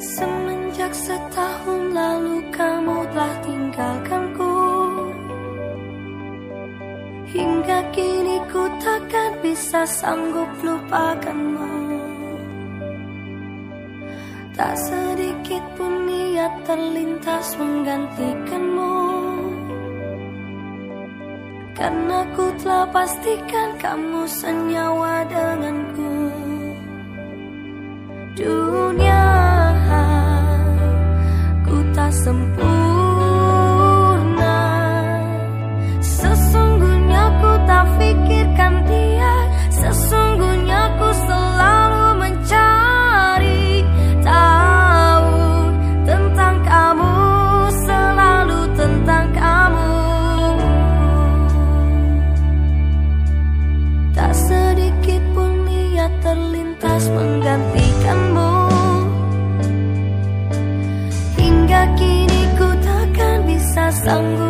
Sejak setahun lalu kamu telah tinggalkanku. Hingga kini ku bisa sanggup lupakanmu. Tak sedikit pun niat terlintas menggantikanmu. Karena ku telah pastikan kamu senyawa denganku. Dunia sempurna Hingga kini